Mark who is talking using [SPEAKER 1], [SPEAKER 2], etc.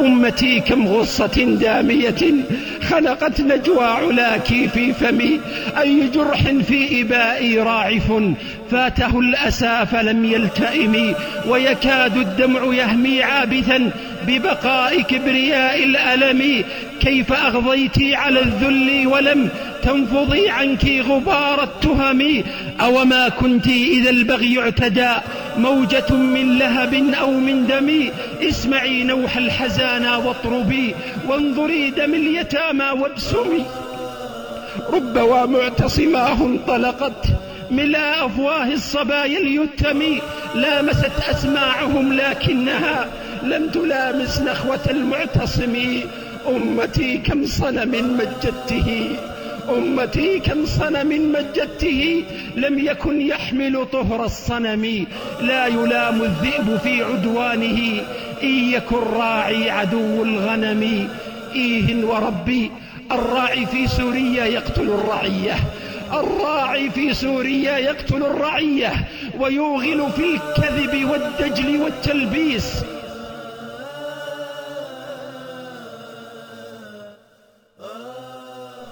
[SPEAKER 1] أمتي كم غصة دامية خلقت نجوى علاك في فمي أي جرح في إبائي راعف فاته الأسى فلم يلتئم ويكاد الدمع يهمي عابثا ببقاء كبرياء الألم كيف أغضيت على الذل ولم تنفضي عنك غبار التهم؟ أو ما كنت إذا البغي اعتدى؟ موجة من لهب أو من دم اسمعي نوح الحزانا واطربي وانظري دم اليتامى وابسمي. رب ومعتصماه انطلقت ملا أفواه الصبايا اليتم لامست أسماعهم لكنها لم تلامس نخوة المعتصم. أمتي كم صنم مجدته. أمتي كم صنم مجدته لم يكن يحمل طهر الصنم. لا يلام الذئب في عدوانه. إن يكن راعي عدو الغنم. إيه وربي الراعي في سوريا يقتل الرعية. الراعي في سوريا يقتل الرعية. ويوغل في الكذب والدجل والتلبيس.